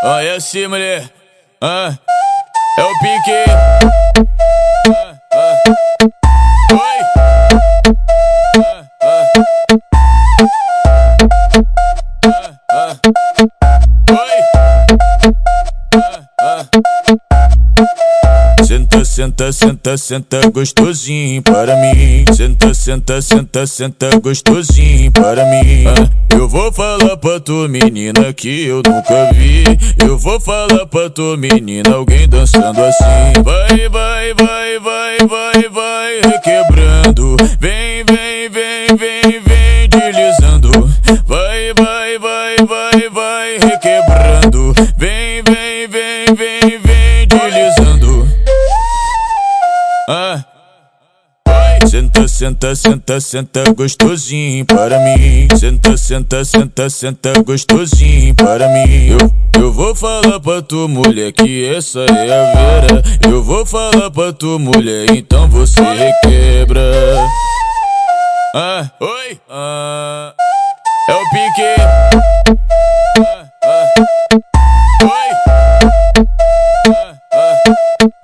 É assim, mulher. Ah, é o pique. Oi. Senta, senta, senta, senta gostosinho para mim. Senta, senta, senta, senta gostosinho para mim. Eu vou falar pra tua menina que eu nunca vi. Eu vou falar pra tua menina alguém dançando assim. Vai, vai, vai, vai, vai, vai, requebrando. Vem, vem, vem, vem, vem, deslizando. Vai, vai, vai, vai, vai, requebrando. Vem, vem, vem, vem, Senta, senta, senta, senta gostosinho para mim. Senta, senta, senta, senta gostosinho para mim. Eu, eu vou falar pra tua mulher que essa é a Vera. Eu vou falar pra tua mulher, então você requebra. Ah, oi, ah, é o pique. Ah, ah, oi, ah, ah.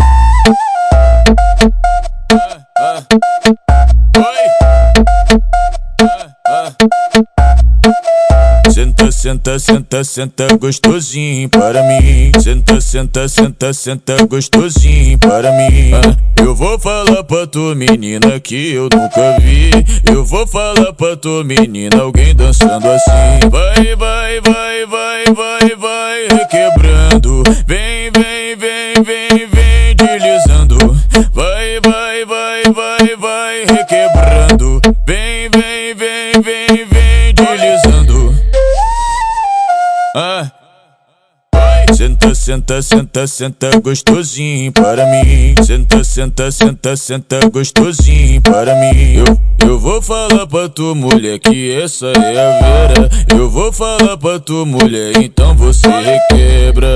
Senta, senta, senta, senta gostosinho para mim. Senta, senta, senta, senta gostosinho para mim. Ah, eu vou falar pra tua menina que eu nunca vi. Eu vou falar pra tua menina alguém dançando assim. Vai, vai, vai, vai, vai, vai, requebrando. Vem, vem, vem, vem, vem. Vai, vai, vai, vai, vai, requebrando. Vem, vem, vem, vem, vem, deslizando. Ah. Senta, senta, senta, senta gostosinho para mim. Senta, senta, senta, senta gostosinho para mim. Eu, eu vou falar pra tua mulher que essa é a Vera. Eu vou falar pra tua mulher, então você requebra.